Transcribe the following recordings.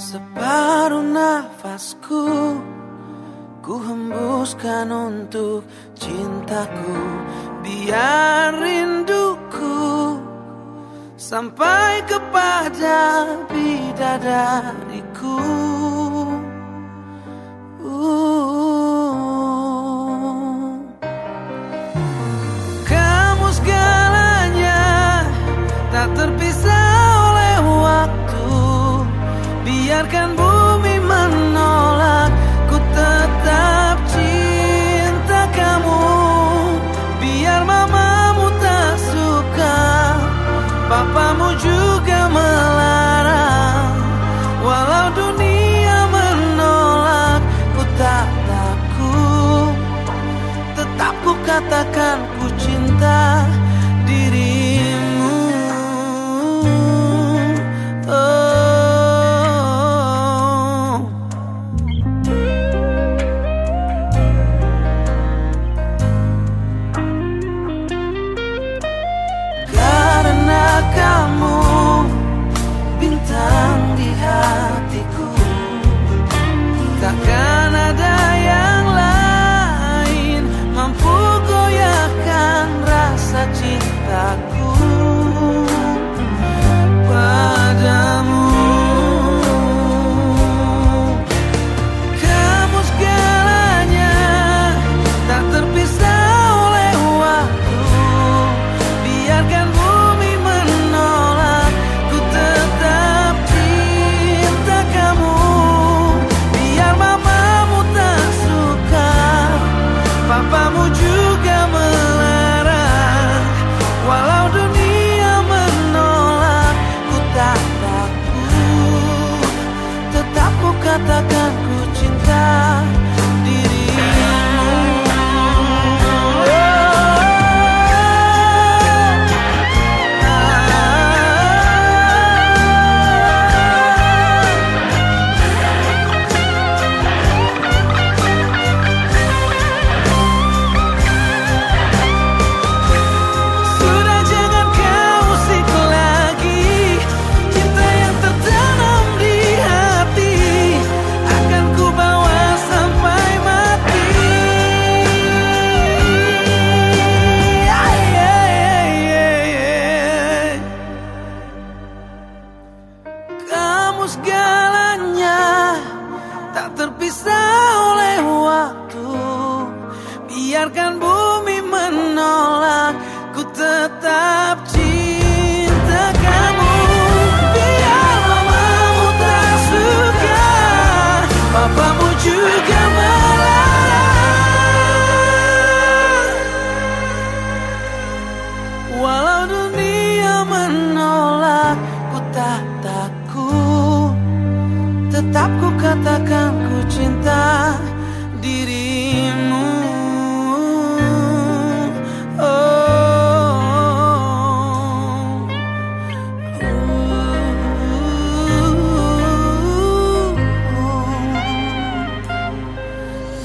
Separuh nafasku Ku hembuskan untuk cintaku. Biar rinduku Sampai kepada bidadariku. Uh. Kamu segalanya Tak terpisah Biarkan bumi menolak. Ku tetap cinta kamu. Biar mamamu tak suka. Papamu juga melarang. Walau dunia menolak Ku tak takut. Tetap ku katakan ku cinta kamu Tak terpisah oleh waktu. Biarkan bumi menolak. Ku tetap cinta kamu. Biar mamamu tak suka. Papamu juga melarang Walau dunia menolak Ku tak takut. Tetap ku katakan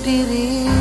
spirit.